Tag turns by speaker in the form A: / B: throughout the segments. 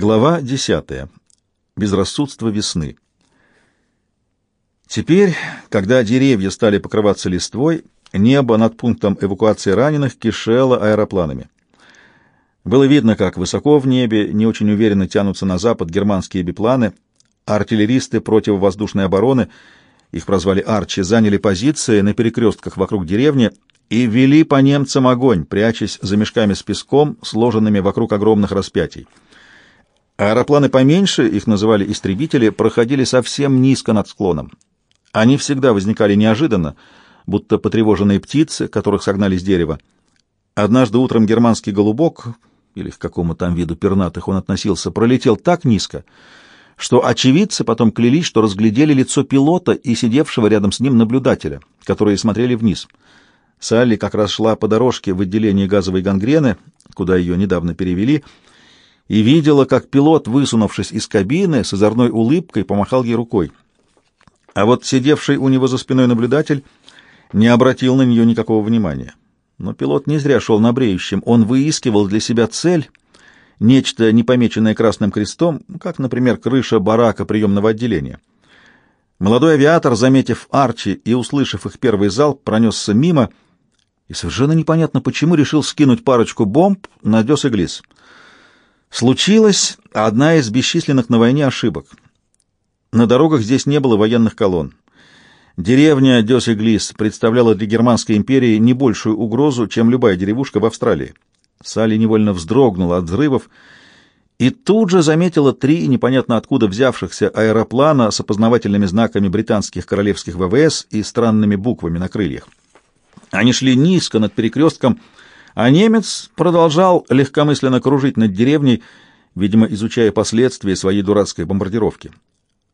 A: Глава 10. Безрассудство весны. Теперь, когда деревья стали покрываться листвой, небо над пунктом эвакуации раненых кишело аэропланами. Было видно, как высоко в небе не очень уверенно тянутся на запад германские бипланы, артиллеристы противовоздушной обороны, их прозвали «Арчи», заняли позиции на перекрестках вокруг деревни и вели по немцам огонь, прячась за мешками с песком, сложенными вокруг огромных распятий. Аэропланы поменьше, их называли истребители, проходили совсем низко над склоном. Они всегда возникали неожиданно, будто потревоженные птицы, которых согнали с дерева. Однажды утром германский голубок, или к какому там виду пернатых он относился, пролетел так низко, что очевидцы потом клялись, что разглядели лицо пилота и сидевшего рядом с ним наблюдателя, которые смотрели вниз. Салли как раз шла по дорожке в отделении газовой гангрены, куда ее недавно перевели, — и видела, как пилот, высунувшись из кабины, с озорной улыбкой помахал ей рукой. А вот сидевший у него за спиной наблюдатель не обратил на нее никакого внимания. Но пилот не зря шел на бреющем, он выискивал для себя цель, нечто непомеченное красным крестом, как, например, крыша барака приемного отделения. Молодой авиатор, заметив Арчи и услышав их первый залп, пронесся мимо и совершенно непонятно почему решил скинуть парочку бомб на Дёс и Глис — Случилась одна из бесчисленных на войне ошибок. На дорогах здесь не было военных колонн. Деревня Дёс-Иглис представляла для Германской империи не большую угрозу, чем любая деревушка в Австралии. Салли невольно вздрогнула от взрывов и тут же заметила три непонятно откуда взявшихся аэроплана с опознавательными знаками британских королевских ВВС и странными буквами на крыльях. Они шли низко над перекрестком, а немец продолжал легкомысленно кружить над деревней, видимо, изучая последствия своей дурацкой бомбардировки.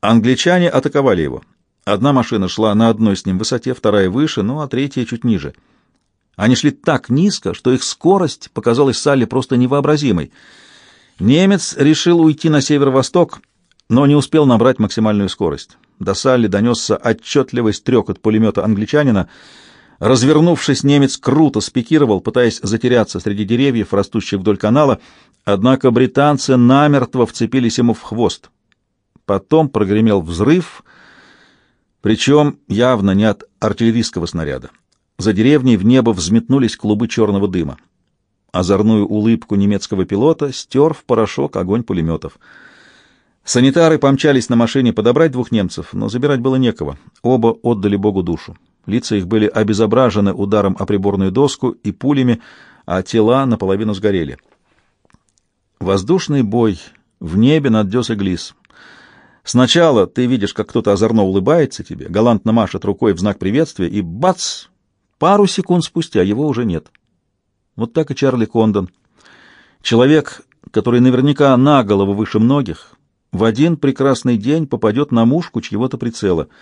A: Англичане атаковали его. Одна машина шла на одной с ним высоте, вторая выше, ну а третья чуть ниже. Они шли так низко, что их скорость показалась Салли просто невообразимой. Немец решил уйти на северо-восток, но не успел набрать максимальную скорость. До Салли донесся отчетливый стрек от пулемета англичанина — Развернувшись, немец круто спикировал, пытаясь затеряться среди деревьев, растущих вдоль канала, однако британцы намертво вцепились ему в хвост. Потом прогремел взрыв, причем явно не от артиллерийского снаряда. За деревней в небо взметнулись клубы черного дыма. Озорную улыбку немецкого пилота стер в порошок огонь пулеметов. Санитары помчались на машине подобрать двух немцев, но забирать было некого. Оба отдали Богу душу. Лица их были обезображены ударом о приборную доску и пулями, а тела наполовину сгорели. Воздушный бой в небе над Дёс-Эглис. Сначала ты видишь, как кто-то озорно улыбается тебе, галантно машет рукой в знак приветствия, и бац! Пару секунд спустя его уже нет. Вот так и Чарли Кондон. Человек, который наверняка на голову выше многих, в один прекрасный день попадет на мушку чьего-то прицела —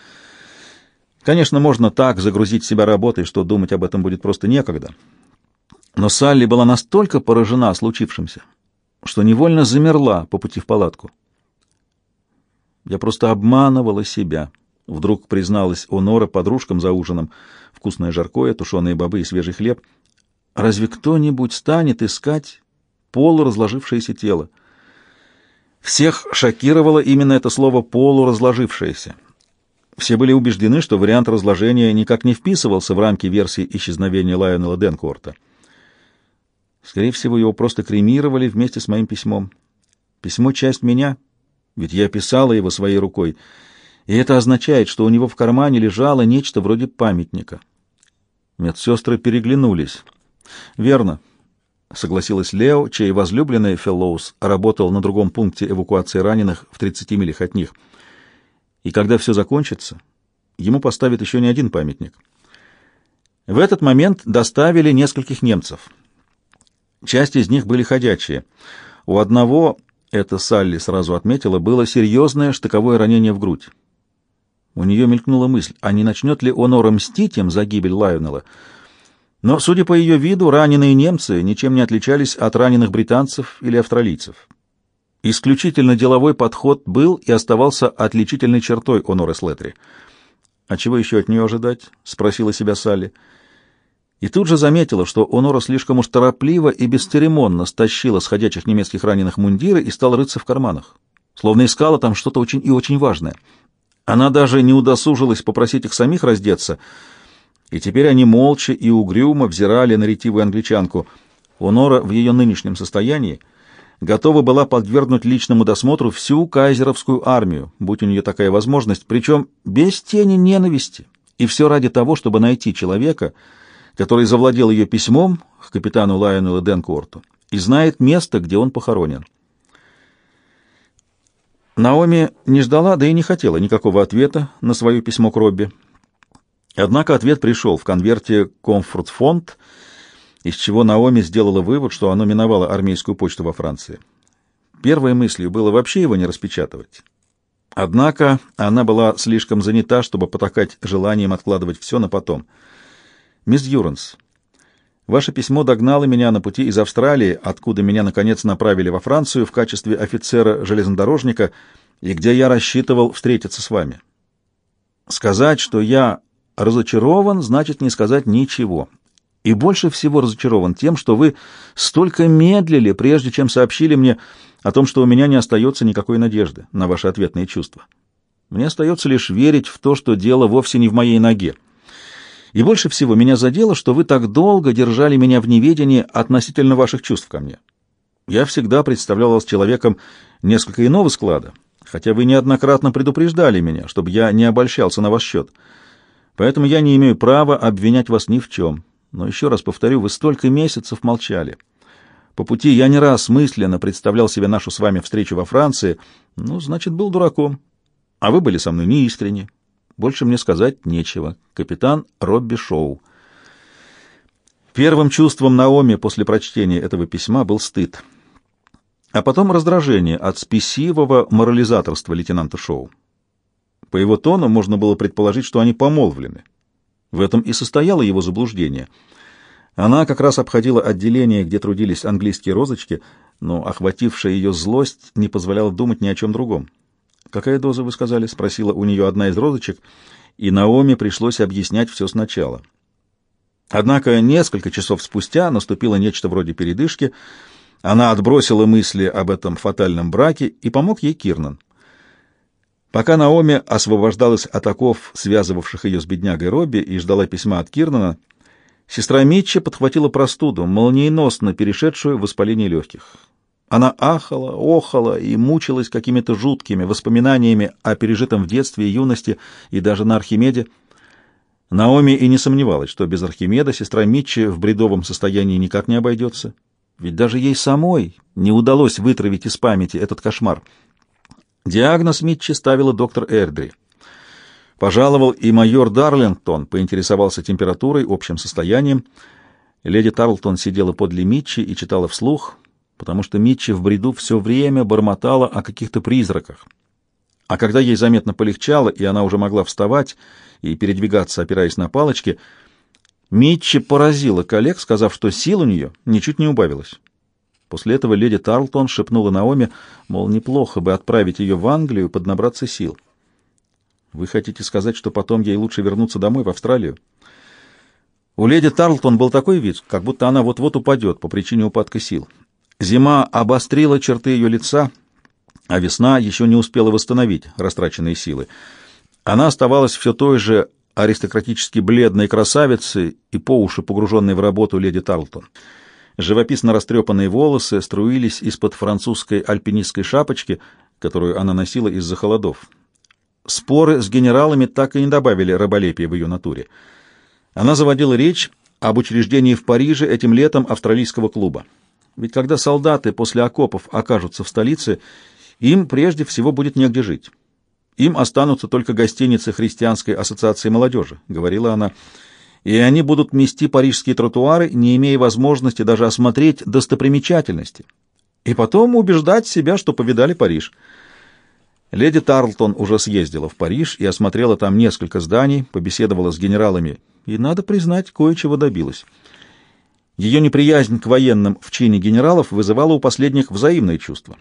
A: Конечно, можно так загрузить себя работой, что думать об этом будет просто некогда. Но Салли была настолько поражена случившимся, что невольно замерла по пути в палатку. Я просто обманывала себя. Вдруг призналась Онора подружкам за ужином. Вкусное жаркое, тушеные бобы и свежий хлеб. Разве кто-нибудь станет искать полуразложившееся тело? Всех шокировало именно это слово «полуразложившееся». Все были убеждены, что вариант разложения никак не вписывался в рамки версии исчезновения Лайонела Денкорта. Скорее всего, его просто кремировали вместе с моим письмом. Письмо — часть меня, ведь я писала его своей рукой, и это означает, что у него в кармане лежало нечто вроде памятника. Медсестры переглянулись. «Верно», — согласилась Лео, чей возлюбленный Феллоус работал на другом пункте эвакуации раненых в 30 милях от них — и когда все закончится, ему поставят еще не один памятник. В этот момент доставили нескольких немцев. Часть из них были ходячие. У одного, это Салли сразу отметила, было серьезное штыковое ранение в грудь. У нее мелькнула мысль, а не начнет ли Онора мстить им за гибель Лайонела? Но, судя по ее виду, раненые немцы ничем не отличались от раненых британцев или австралийцев. Исключительно деловой подход был и оставался отличительной чертой Оноры Слетри. «А чего еще от нее ожидать?» — спросила себя Салли. И тут же заметила, что Онора слишком уж торопливо и бесцеремонно стащила с ходячих немецких раненых мундиры и стала рыться в карманах, словно искала там что-то очень и очень важное. Она даже не удосужилась попросить их самих раздеться, и теперь они молча и угрюмо взирали на ретивую англичанку. Онора в ее нынешнем состоянии готова была подвергнуть личному досмотру всю кайзеровскую армию, будь у нее такая возможность, причем без тени ненависти, и все ради того, чтобы найти человека, который завладел ее письмом к капитану Лайонеллу Денкорту и знает место, где он похоронен. Наоми не ждала, да и не хотела никакого ответа на свое письмо к Робби. Однако ответ пришел в конверте «Комфорт-фонд», из чего Наоми сделала вывод, что оно миновало армейскую почту во Франции. Первой мыслью было вообще его не распечатывать. Однако она была слишком занята, чтобы потакать желанием откладывать все на потом. «Мисс Юранс, ваше письмо догнало меня на пути из Австралии, откуда меня, наконец, направили во Францию в качестве офицера-железнодорожника и где я рассчитывал встретиться с вами. Сказать, что я разочарован, значит не сказать ничего. И больше всего разочарован тем, что вы столько медлили, прежде чем сообщили мне о том, что у меня не остается никакой надежды на ваши ответные чувства. Мне остается лишь верить в то, что дело вовсе не в моей ноге. И больше всего меня задело, что вы так долго держали меня в неведении относительно ваших чувств ко мне. Я всегда представлял вас человеком несколько иного склада, хотя вы неоднократно предупреждали меня, чтобы я не обольщался на ваш счет. Поэтому я не имею права обвинять вас ни в чем. Но еще раз повторю, вы столько месяцев молчали. По пути я не раз мысленно представлял себе нашу с вами встречу во Франции. Ну, значит, был дураком. А вы были со мной неискренни. Больше мне сказать нечего. Капитан Робби Шоу. Первым чувством Наоми после прочтения этого письма был стыд. А потом раздражение от спесивого морализаторства лейтенанта Шоу. По его тону можно было предположить, что они помолвлены. В этом и состояло его заблуждение. Она как раз обходила отделение, где трудились английские розочки, но охватившая ее злость не позволяла думать ни о чем другом. «Какая доза, вы сказали?» — спросила у нее одна из розочек, и Наоми пришлось объяснять все сначала. Однако несколько часов спустя наступило нечто вроде передышки. Она отбросила мысли об этом фатальном браке, и помог ей Кирнан. Пока Наоми освобождалась от оков, связывавших ее с беднягой Робби, и ждала письма от Кирнана, сестра Митча подхватила простуду, молниеносно перешедшую в воспаление легких. Она ахала, охала и мучилась какими-то жуткими воспоминаниями о пережитом в детстве и юности и даже на Архимеде. Наоми и не сомневалась, что без Архимеда сестра Митчи в бредовом состоянии никак не обойдется. Ведь даже ей самой не удалось вытравить из памяти этот кошмар — Диагноз Митчи ставила доктор Эрдри. Пожаловал и майор Дарлингтон, поинтересовался температурой, общим состоянием. Леди Тарлтон сидела подле Митчи и читала вслух, потому что Митчи в бреду все время бормотала о каких-то призраках. А когда ей заметно полегчало, и она уже могла вставать и передвигаться, опираясь на палочки, Митчи поразила коллег, сказав, что сил у нее ничуть не убавилось. После этого леди Тарлтон шепнула Наоми, мол, неплохо бы отправить ее в Англию, поднабраться сил. «Вы хотите сказать, что потом ей лучше вернуться домой, в Австралию?» У леди Тарлтон был такой вид, как будто она вот-вот упадет по причине упадка сил. Зима обострила черты ее лица, а весна еще не успела восстановить растраченные силы. Она оставалась все той же аристократически бледной красавицей и по уши погруженной в работу леди Тарлтон. Живописно растрепанные волосы струились из-под французской альпинистской шапочки, которую она носила из-за холодов. Споры с генералами так и не добавили раболепия в ее натуре. Она заводила речь об учреждении в Париже этим летом австралийского клуба. Ведь когда солдаты после окопов окажутся в столице, им прежде всего будет негде жить. Им останутся только гостиницы Христианской ассоциации молодежи, — говорила она, — и они будут мести парижские тротуары, не имея возможности даже осмотреть достопримечательности, и потом убеждать себя, что повидали Париж. Леди Тарлтон уже съездила в Париж и осмотрела там несколько зданий, побеседовала с генералами, и, надо признать, кое-чего добилась. Ее неприязнь к военным в чине генералов вызывала у последних взаимные чувства.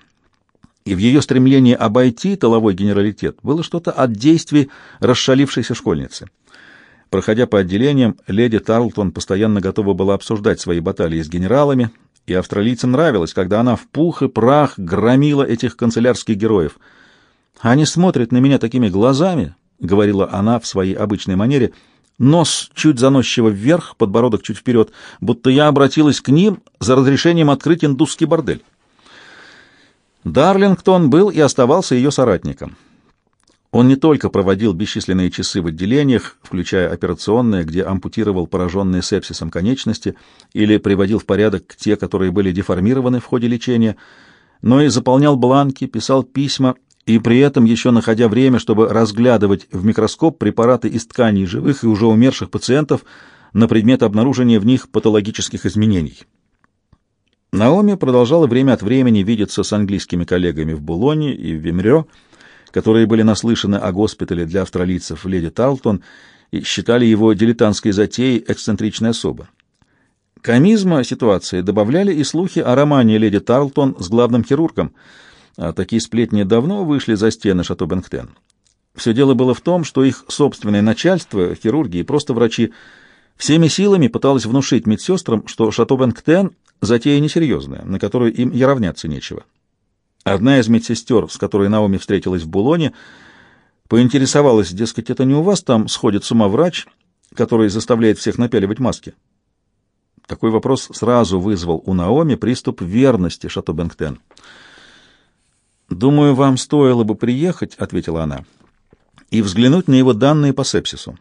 A: И в ее стремлении обойти тыловой генералитет было что-то от действий расшалившейся школьницы. Проходя по отделениям, леди Тарлтон постоянно готова была обсуждать свои баталии с генералами, и австралийцам нравилось, когда она в пух и прах громила этих канцелярских героев. «Они смотрят на меня такими глазами», — говорила она в своей обычной манере, — нос чуть заносчиво вверх, подбородок чуть вперед, будто я обратилась к ним за разрешением открыть индусский бордель. Дарлингтон был и оставался ее соратником. Он не только проводил бесчисленные часы в отделениях, включая операционные, где ампутировал пораженные сепсисом конечности или приводил в порядок те, которые были деформированы в ходе лечения, но и заполнял бланки, писал письма и при этом еще находя время, чтобы разглядывать в микроскоп препараты из тканей живых и уже умерших пациентов на предмет обнаружения в них патологических изменений. Наоми продолжала время от времени видеться с английскими коллегами в Булоне и в Вимрё, которые были наслышаны о госпитале для австралийцев леди Тарлтон и считали его дилетантской затеей эксцентричной особо. Комизма ситуации добавляли и слухи о романе леди Тарлтон с главным хирургом, а такие сплетни давно вышли за стены шато Бенктен. Все дело было в том, что их собственное начальство, хирурги и просто врачи, всеми силами пыталось внушить медсестрам, что шато Бенктен — затея несерьезная, на которую им и равняться нечего. Одна из медсестер, с которой Наоми встретилась в Булоне, поинтересовалась, дескать, это не у вас там сходит с ума врач, который заставляет всех напяливать маски? Такой вопрос сразу вызвал у Наоми приступ верности Шато Бенктен. «Думаю, вам стоило бы приехать», — ответила она, — «и взглянуть на его данные по сепсису».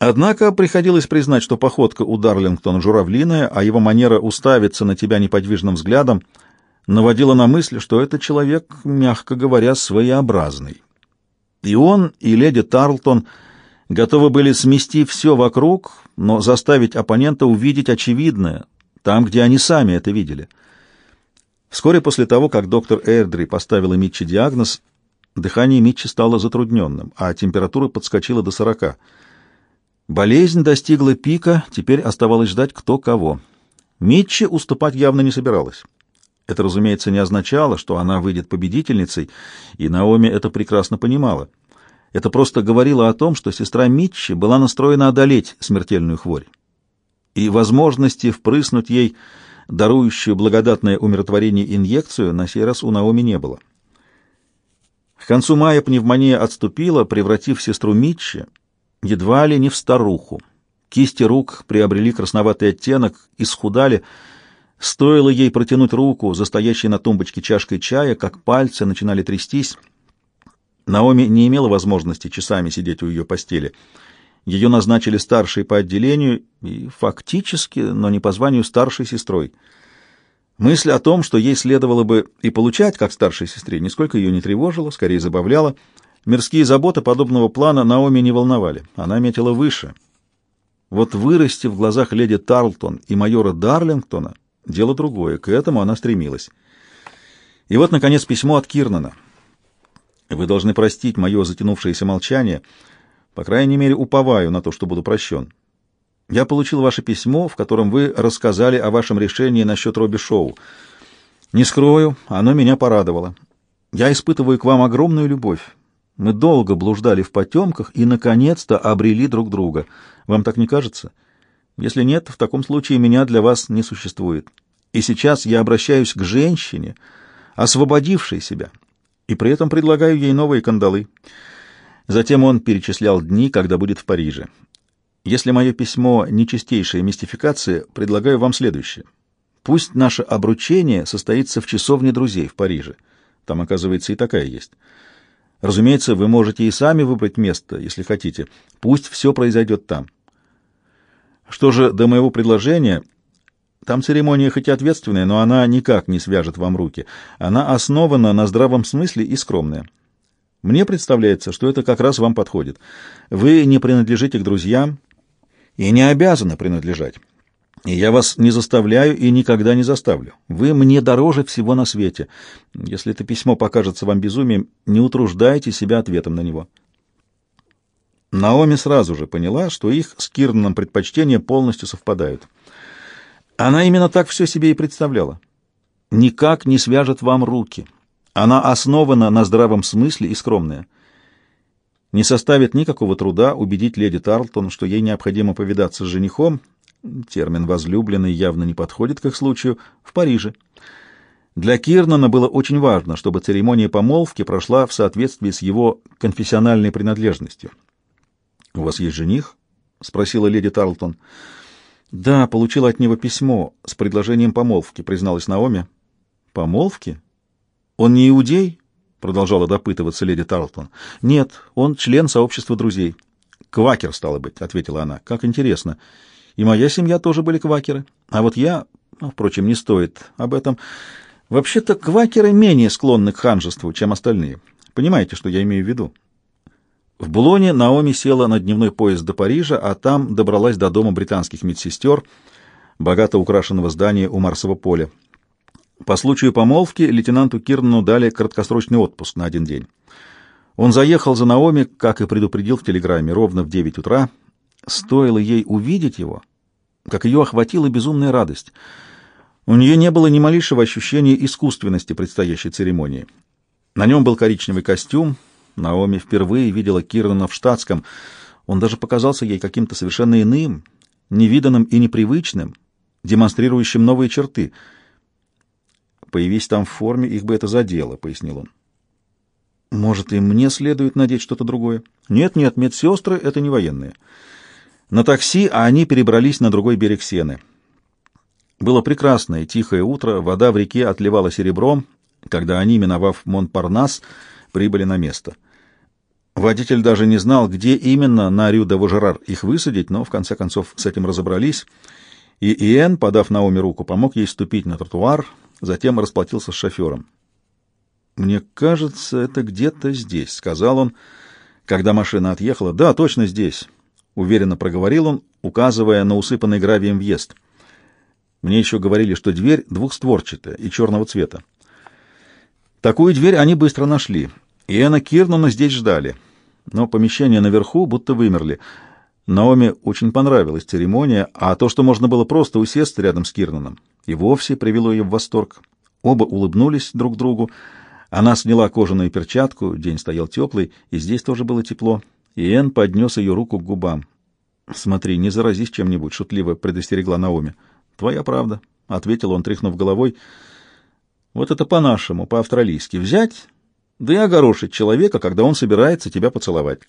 A: Однако приходилось признать, что походка у Дарлингтона журавлиная, а его манера уставиться на тебя неподвижным взглядом — наводило на мысль, что это человек, мягко говоря, своеобразный. И он, и леди Тарлтон готовы были смести все вокруг, но заставить оппонента увидеть очевидное, там, где они сами это видели. Вскоре после того, как доктор Эрдри поставила Митчи диагноз, дыхание Митчи стало затрудненным, а температура подскочила до сорока. Болезнь достигла пика, теперь оставалось ждать кто кого. Митчи уступать явно не собиралась. Это, разумеется, не означало, что она выйдет победительницей, и Наоми это прекрасно понимала. Это просто говорило о том, что сестра Митчи была настроена одолеть смертельную хворь. И возможности впрыснуть ей дарующую благодатное умиротворение инъекцию на сей раз у Наоми не было. К концу мая пневмония отступила, превратив сестру Митчи едва ли не в старуху. Кисти рук приобрели красноватый оттенок, исхудали, Стоило ей протянуть руку за стоящей на тумбочке чашкой чая, как пальцы начинали трястись. Наоми не имела возможности часами сидеть у ее постели. Ее назначили старшей по отделению и фактически, но не по званию старшей сестрой. Мысль о том, что ей следовало бы и получать как старшей сестре, нисколько ее не тревожила, скорее забавляла. Мирские заботы подобного плана Наоми не волновали. Она метила выше. Вот вырасти в глазах леди Тарлтон и майора Дарлингтона Дело другое, к этому она стремилась. И вот, наконец, письмо от Кирнана. Вы должны простить мое затянувшееся молчание. По крайней мере, уповаю на то, что буду прощен. Я получил ваше письмо, в котором вы рассказали о вашем решении насчет Робби Шоу. Не скрою, оно меня порадовало. Я испытываю к вам огромную любовь. Мы долго блуждали в потемках и, наконец-то, обрели друг друга. Вам так не кажется?» Если нет, в таком случае меня для вас не существует. И сейчас я обращаюсь к женщине, освободившей себя, и при этом предлагаю ей новые кандалы. Затем он перечислял дни, когда будет в Париже. Если мое письмо не чистейшая мистификация, предлагаю вам следующее. Пусть наше обручение состоится в часовне друзей в Париже. Там, оказывается, и такая есть. Разумеется, вы можете и сами выбрать место, если хотите. Пусть все произойдет там. Что же до моего предложения, там церемония хоть и ответственная, но она никак не свяжет вам руки. Она основана на здравом смысле и скромная. Мне представляется, что это как раз вам подходит. Вы не принадлежите к друзьям и не обязаны принадлежать. И я вас не заставляю и никогда не заставлю. Вы мне дороже всего на свете. Если это письмо покажется вам безумием, не утруждайте себя ответом на него. Наоми сразу же поняла, что их с Кирнаном предпочтения полностью совпадают. Она именно так все себе и представляла. «Никак не свяжет вам руки. Она основана на здравом смысле и скромная. Не составит никакого труда убедить леди Тарлтон, что ей необходимо повидаться с женихом, термин «возлюбленный» явно не подходит к их случаю, в Париже. Для Кирнана было очень важно, чтобы церемония помолвки прошла в соответствии с его конфессиональной принадлежностью. «У вас есть жених?» — спросила леди Тарлтон. «Да, получила от него письмо с предложением помолвки», — призналась Наоми. «Помолвки? Он не иудей?» — продолжала допытываться леди Тарлтон. «Нет, он член сообщества друзей». «Квакер, стало быть», — ответила она. «Как интересно. И моя семья тоже были квакеры. А вот я... Ну, впрочем, не стоит об этом. Вообще-то квакеры менее склонны к ханжеству, чем остальные. Понимаете, что я имею в виду?» В Булоне Наоми села на дневной поезд до Парижа, а там добралась до дома британских медсестер, богато украшенного здания у Марсового поля. По случаю помолвки лейтенанту Кирну дали краткосрочный отпуск на один день. Он заехал за Наоми, как и предупредил в телеграмме, ровно в девять утра. Стоило ей увидеть его, как ее охватила безумная радость. У нее не было ни малейшего ощущения искусственности предстоящей церемонии. На нем был коричневый костюм. Наоми впервые видела Кирнана в штатском. Он даже показался ей каким-то совершенно иным, невиданным и непривычным, демонстрирующим новые черты — Появись там в форме, их бы это задело, — пояснил он. Может, и мне следует надеть что-то другое? Нет, нет, медсестры — это не военные. На такси они перебрались на другой берег Сены. Было прекрасное тихое утро, вода в реке отливала серебром, когда они, миновав Монпарнас, прибыли на место. Водитель даже не знал, где именно на Рю-де-Вожерар их высадить, но в конце концов с этим разобрались, и Иэн, подав Наоми руку, помог ей ступить на тротуар, затем расплатился с шофером. «Мне кажется, это где-то здесь», — сказал он, когда машина отъехала. «Да, точно здесь», — уверенно проговорил он, указывая на усыпанный гравием въезд. Мне еще говорили, что дверь двухстворчатая и черного цвета. Такую дверь они быстро нашли, и Энна Кирнана здесь ждали. Но помещения наверху будто вымерли. Наоми очень понравилась церемония, а то, что можно было просто усесться рядом с Кирнаном, и вовсе привело ее в восторг. Оба улыбнулись друг другу. Она сняла кожаную перчатку, день стоял теплый, и здесь тоже было тепло. И Энн поднес ее руку к губам. «Смотри, не заразись чем-нибудь», — шутливо предостерегла Наоми. «Твоя правда», — ответил он, тряхнув головой. «Вот это по-нашему, по-австралийски. Взять, да и огорошить человека, когда он собирается тебя поцеловать».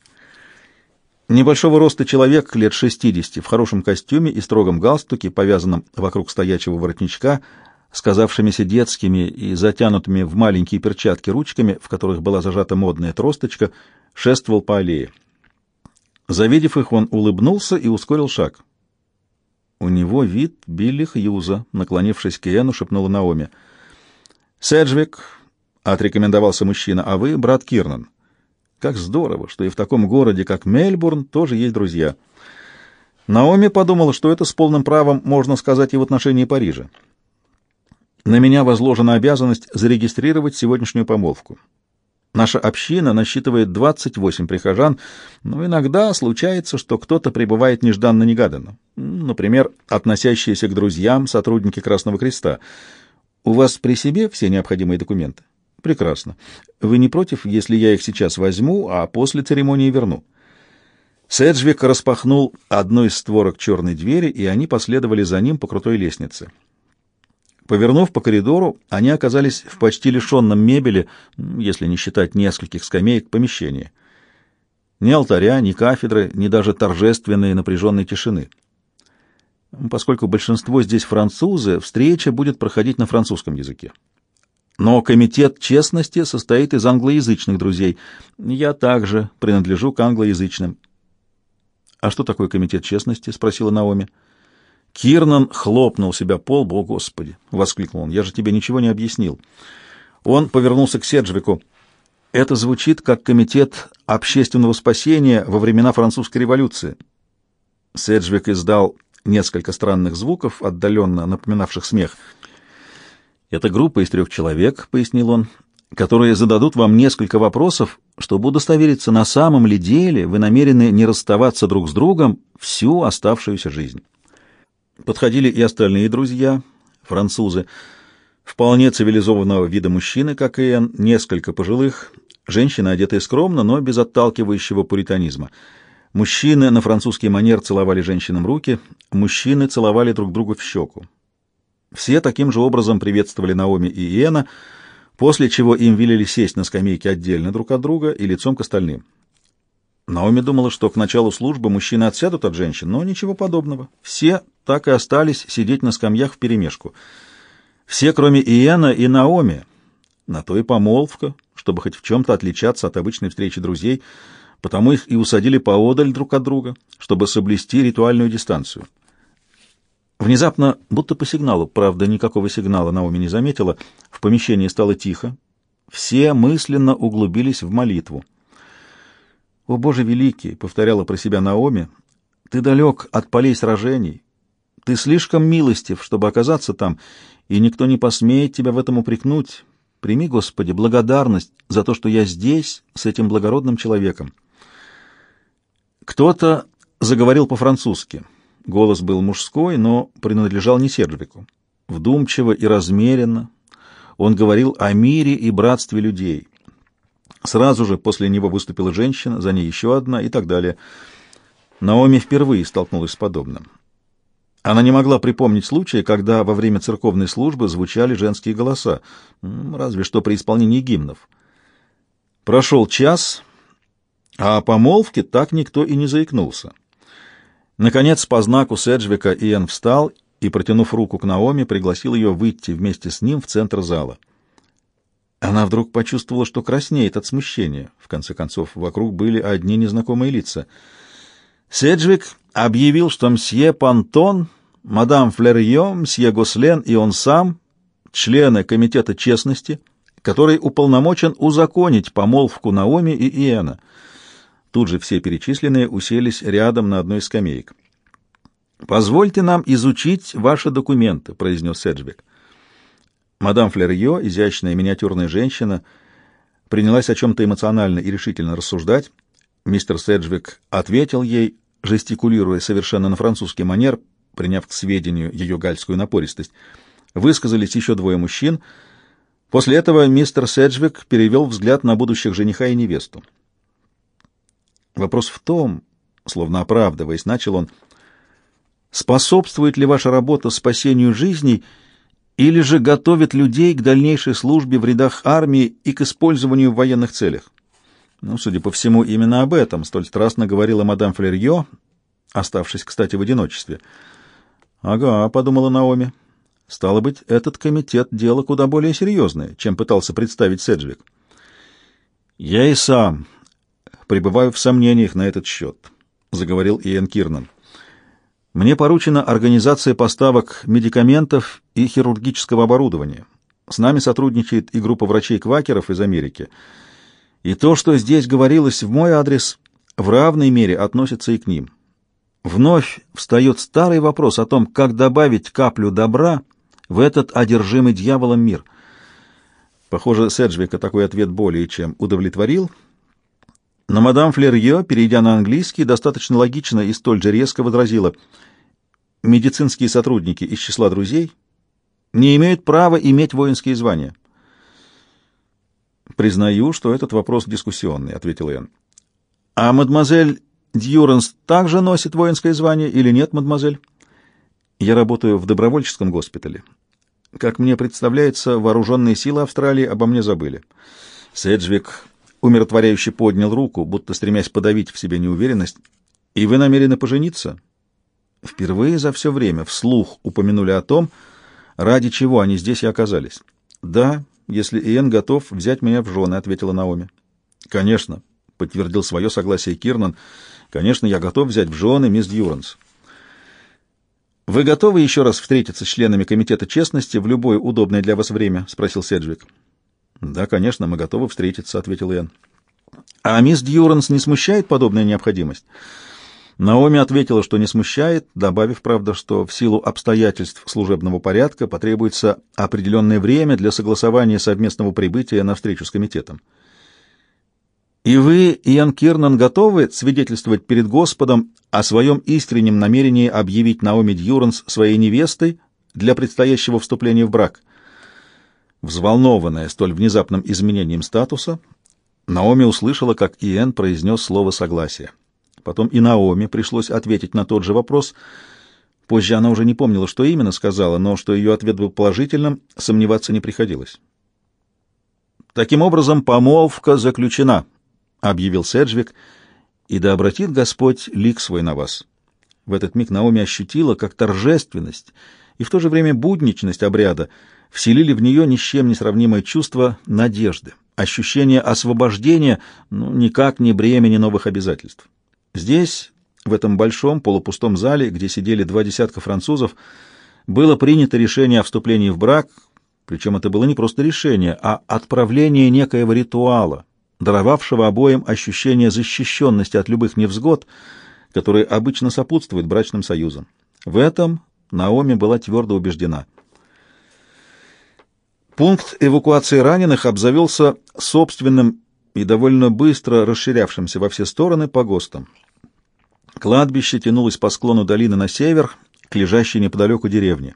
A: Небольшого роста человек лет 60 в хорошем костюме и строгом галстуке, повязанном вокруг стоячего воротничка, с казавшимися детскими и затянутыми в маленькие перчатки ручками, в которых была зажата модная тросточка, шествовал по аллее. Завидев их, он улыбнулся и ускорил шаг. «У него вид Билли Хьюза», — наклонившись к Иэну, шепнула Наоми. «Седжвик», — отрекомендовался мужчина, — «а вы брат Кирнан». Как здорово, что и в таком городе, как Мельбурн, тоже есть друзья. Наоми подумала, что это с полным правом можно сказать и в отношении Парижа. На меня возложена обязанность зарегистрировать сегодняшнюю помолвку. Наша община насчитывает 28 прихожан, но иногда случается, что кто-то прибывает нежданно-негаданно. Например, относящиеся к друзьям сотрудники Красного Креста. У вас при себе все необходимые документы? Прекрасно. Вы не против, если я их сейчас возьму, а после церемонии верну? Седжвик распахнул одну из створок черной двери, и они последовали за ним по крутой лестнице. Повернув по коридору, они оказались в почти лишенном мебели, если не считать нескольких скамеек, помещении. Ни алтаря, ни кафедры, ни даже торжественной напряженной тишины. Поскольку большинство здесь французы, встреча будет проходить на французском языке. Но комитет честности состоит из англоязычных друзей. Я также принадлежу к англоязычным. — А что такое комитет честности? — спросила Наоми. Кирнан хлопнул себя по лбу. Господи! — воскликнул он. — Я же тебе ничего не объяснил. Он повернулся к Седжвику. Это звучит как комитет общественного спасения во времена французской революции. Седжвик издал несколько странных звуков, отдаленно напоминавших смех — это группа из трех человек, — пояснил он, — которые зададут вам несколько вопросов, чтобы удостовериться, на самом ли деле вы намерены не расставаться друг с другом всю оставшуюся жизнь. Подходили и остальные друзья, французы, вполне цивилизованного вида мужчины, как и Энн, несколько пожилых, Женщины, одетые скромно, но без отталкивающего пуританизма. Мужчины на французский манер целовали женщинам руки, мужчины целовали друг друга в щеку. Все таким же образом приветствовали Наоми и Иена, после чего им велели сесть на скамейке отдельно друг от друга и лицом к остальным. Наоми думала, что к началу службы мужчины отсядут от женщин, но ничего подобного. Все так и остались сидеть на скамьях вперемешку. Все, кроме Иена и Наоми. На то и помолвка, чтобы хоть в чем-то отличаться от обычной встречи друзей, потому их и усадили поодаль друг от друга, чтобы соблюсти ритуальную дистанцию. Внезапно, будто по сигналу, правда, никакого сигнала Наоми не заметила, в помещении стало тихо. Все мысленно углубились в молитву. «О, Боже великий!» — повторяла про себя Наоми. «Ты далек от полей сражений. Ты слишком милостив, чтобы оказаться там, и никто не посмеет тебя в этом упрекнуть. Прими, Господи, благодарность за то, что я здесь с этим благородным человеком». Кто-то заговорил по-французски. Голос был мужской, но принадлежал не Серджвику. Вдумчиво и размеренно он говорил о мире и братстве людей. Сразу же после него выступила женщина, за ней еще одна и так далее. Наоми впервые столкнулась с подобным. Она не могла припомнить случая, когда во время церковной службы звучали женские голоса, разве что при исполнении гимнов. Прошел час, а о помолвке так никто и не заикнулся. Наконец, по знаку Седжвика Иэн встал и, протянув руку к Наоми, пригласил ее выйти вместе с ним в центр зала. Она вдруг почувствовала, что краснеет от смущения. В конце концов, вокруг были одни незнакомые лица. Седжвик объявил, что мсье Пантон, мадам Флерье, мсье Гослен и он сам, члены Комитета честности, который уполномочен узаконить помолвку Наоми и Иэна. Тут же все перечисленные уселись рядом на одной из скамеек. «Позвольте нам изучить ваши документы», — произнес Седжвик. Мадам Флерье, изящная миниатюрная женщина, принялась о чем-то эмоционально и решительно рассуждать. Мистер Седжвик ответил ей, жестикулируя совершенно на французский манер, приняв к сведению ее гальскую напористость. Высказались еще двое мужчин. После этого мистер Седжвик перевел взгляд на будущих жениха и невесту. Вопрос в том, словно оправдываясь, начал он, способствует ли ваша работа спасению жизней или же готовит людей к дальнейшей службе в рядах армии и к использованию в военных целях. Ну, судя по всему, именно об этом столь страстно говорила мадам Флерье, оставшись, кстати, в одиночестве. «Ага», — подумала Наоми. «Стало быть, этот комитет — дело куда более серьезное, чем пытался представить Седжвик». «Я и сам пребываю в сомнениях на этот счет», — заговорил Иэн Кирнан. Мне поручена организация поставок медикаментов и хирургического оборудования. С нами сотрудничает и группа врачей-квакеров из Америки. И то, что здесь говорилось в мой адрес, в равной мере относится и к ним. Вновь встает старый вопрос о том, как добавить каплю добра в этот одержимый дьяволом мир. Похоже, Седжвика такой ответ более чем удовлетворил, но мадам Флерье, перейдя на английский, достаточно логично и столь же резко возразила. Медицинские сотрудники из числа друзей не имеют права иметь воинские звания. «Признаю, что этот вопрос дискуссионный», — ответил Энн. «А мадемуазель Дьюранс также носит воинское звание или нет, мадемуазель?» «Я работаю в добровольческом госпитале. Как мне представляется, вооруженные силы Австралии обо мне забыли». Седжвик умиротворяюще поднял руку, будто стремясь подавить в себе неуверенность. «И вы намерены пожениться?» Впервые за все время вслух упомянули о том, ради чего они здесь и оказались. «Да, если Иэн готов взять меня в жены», — ответила Наоми. «Конечно», — подтвердил свое согласие Кирнан. «Конечно, я готов взять в жены мисс Дьюранс». «Вы готовы еще раз встретиться с членами Комитета честности в любое удобное для вас время?» — спросил Седжвик. «Да, конечно, мы готовы встретиться», — ответил Иэн. «А мисс Дьюранс не смущает подобная необходимость?» Наоми ответила, что не смущает, добавив, правда, что в силу обстоятельств служебного порядка потребуется определенное время для согласования совместного прибытия на встречу с комитетом. «И вы, Иэн Кирнан, готовы свидетельствовать перед Господом о своем искреннем намерении объявить Наоми Дьюранс своей невестой для предстоящего вступления в брак?» Взволнованная столь внезапным изменением статуса, Наоми услышала, как Иэн произнес слово согласия. Потом и Наоми пришлось ответить на тот же вопрос. Позже она уже не помнила, что именно сказала, но что ее ответ был положительным, сомневаться не приходилось. «Таким образом, помолвка заключена», — объявил Седжвик, — «и да обратит Господь лик свой на вас». В этот миг Наоми ощутила, как торжественность и в то же время будничность обряда вселили в нее ни с чем не сравнимое чувство надежды, ощущение освобождения, ну, никак не бремени новых обязательств. Здесь, в этом большом полупустом зале, где сидели два десятка французов, было принято решение о вступлении в брак, причем это было не просто решение, а отправление некоего ритуала, даровавшего обоим ощущение защищенности от любых невзгод, которые обычно сопутствуют брачным союзам. В этом Наоми была твердо убеждена. Пункт эвакуации раненых обзавелся собственным и довольно быстро расширявшимся во все стороны погостом. Кладбище тянулось по склону долины на север, к лежащей неподалеку деревне.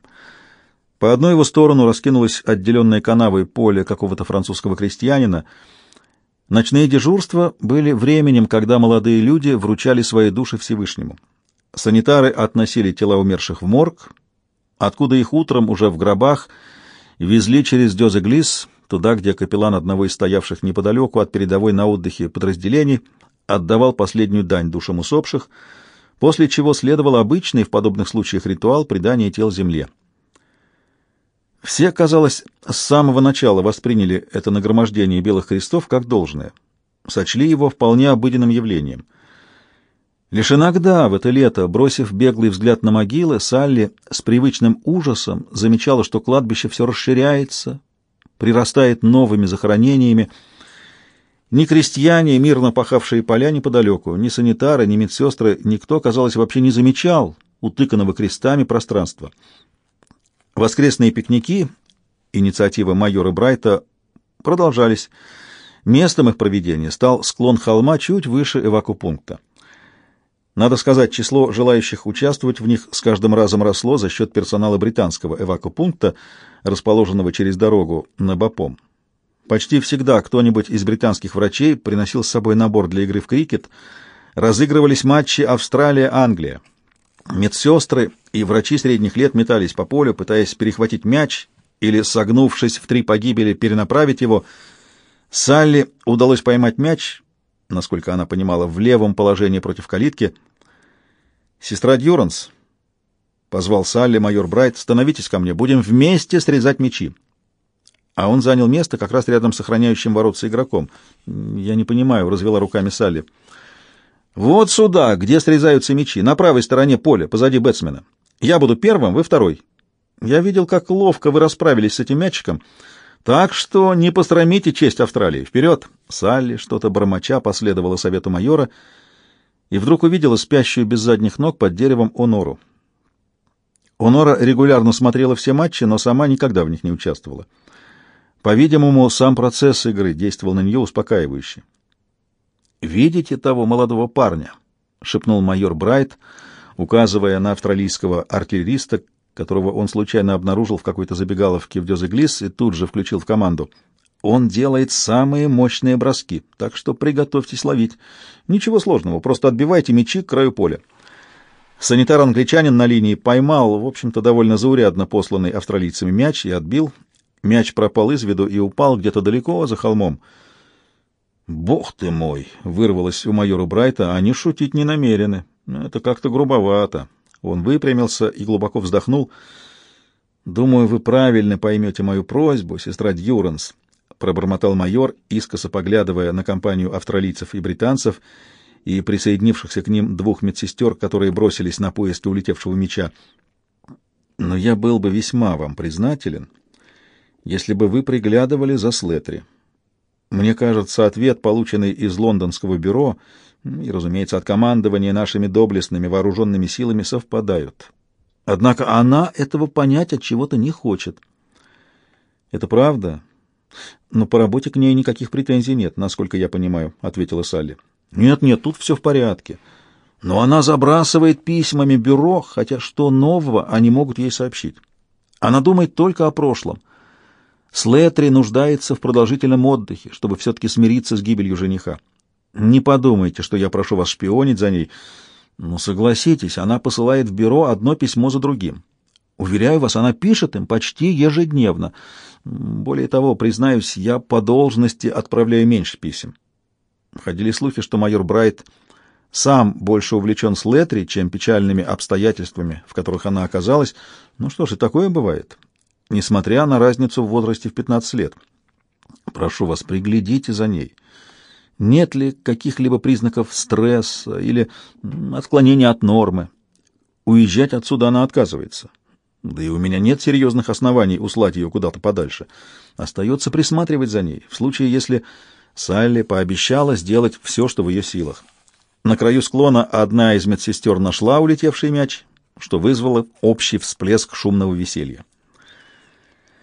A: По одной его сторону раскинулось отделенное канавой поле какого-то французского крестьянина. Ночные дежурства были временем, когда молодые люди вручали свои души Всевышнему. Санитары относили тела умерших в морг, откуда их утром уже в гробах везли через Дёзеглис, туда, где капеллан одного из стоявших неподалеку от передовой на отдыхе подразделений отдавал последнюю дань душам усопших, после чего следовал обычный в подобных случаях ритуал предания тел земле. Все, казалось, с самого начала восприняли это нагромождение белых крестов как должное, сочли его вполне обыденным явлением. Лишь иногда в это лето, бросив беглый взгляд на могилы, Салли с привычным ужасом замечала, что кладбище все расширяется, прирастает новыми захоронениями, ни крестьяне, мирно пахавшие поля неподалеку, ни санитары, ни медсестры, никто, казалось, вообще не замечал утыканного крестами пространства. Воскресные пикники, инициатива майора Брайта, продолжались. Местом их проведения стал склон холма чуть выше эвакупункта. Надо сказать, число желающих участвовать в них с каждым разом росло за счет персонала британского эвакупункта, расположенного через дорогу на Бапом. Почти всегда кто-нибудь из британских врачей приносил с собой набор для игры в крикет. Разыгрывались матчи Австралия-Англия. Медсестры и врачи средних лет метались по полю, пытаясь перехватить мяч или, согнувшись в три погибели, перенаправить его. Салли удалось поймать мяч, насколько она понимала, в левом положении против калитки. «Сестра Дьюранс», — позвал Салли майор Брайт, — «становитесь ко мне, будем вместе срезать мячи» а он занял место как раз рядом с охраняющим воротца игроком. Я не понимаю, развела руками Салли. Вот сюда, где срезаются мячи, на правой стороне поля, позади бэтсмена. Я буду первым, вы второй. Я видел, как ловко вы расправились с этим мячиком. Так что не посрамите честь Австралии. Вперед! Салли, что-то бормоча, последовала совету майора и вдруг увидела спящую без задних ног под деревом Онору. Онора регулярно смотрела все матчи, но сама никогда в них не участвовала. По-видимому, сам процесс игры действовал на нее успокаивающе. «Видите того молодого парня?» — шепнул майор Брайт, указывая на австралийского артиллериста, которого он случайно обнаружил в какой-то забегаловке в Дёзеглис и тут же включил в команду. «Он делает самые мощные броски, так что приготовьтесь ловить. Ничего сложного, просто отбивайте мячи к краю поля». Санитар-англичанин на линии поймал, в общем-то, довольно заурядно посланный австралийцами мяч и отбил, Мяч пропал из виду и упал где-то далеко за холмом. «Бог ты мой!» — вырвалось у майора Брайта. «Они шутить не намерены. Это как-то грубовато». Он выпрямился и глубоко вздохнул. «Думаю, вы правильно поймете мою просьбу, сестра Дьюранс», — пробормотал майор, искоса поглядывая на компанию австралийцев и британцев и присоединившихся к ним двух медсестер, которые бросились на поиски улетевшего меча. «Но я был бы весьма вам признателен» если бы вы приглядывали за Слетри. Мне кажется, ответ, полученный из лондонского бюро, и, разумеется, от командования нашими доблестными вооруженными силами, совпадают. Однако она этого понять от чего-то не хочет. Это правда, но по работе к ней никаких претензий нет, насколько я понимаю, — ответила Салли. Нет, нет, тут все в порядке. Но она забрасывает письмами бюро, хотя что нового они могут ей сообщить. Она думает только о прошлом — Слетри нуждается в продолжительном отдыхе, чтобы все-таки смириться с гибелью жениха. Не подумайте, что я прошу вас шпионить за ней. Но согласитесь, она посылает в бюро одно письмо за другим. Уверяю вас, она пишет им почти ежедневно. Более того, признаюсь, я по должности отправляю меньше писем. Ходили слухи, что майор Брайт сам больше увлечен Слетри, чем печальными обстоятельствами, в которых она оказалась. Ну что ж, и такое бывает, несмотря на разницу в возрасте в 15 лет. Прошу вас, приглядите за ней. Нет ли каких-либо признаков стресса или отклонения от нормы? Уезжать отсюда она отказывается. Да и у меня нет серьезных оснований услать ее куда-то подальше. Остается присматривать за ней, в случае, если Салли пообещала сделать все, что в ее силах. На краю склона одна из медсестер нашла улетевший мяч, что вызвало общий всплеск шумного веселья.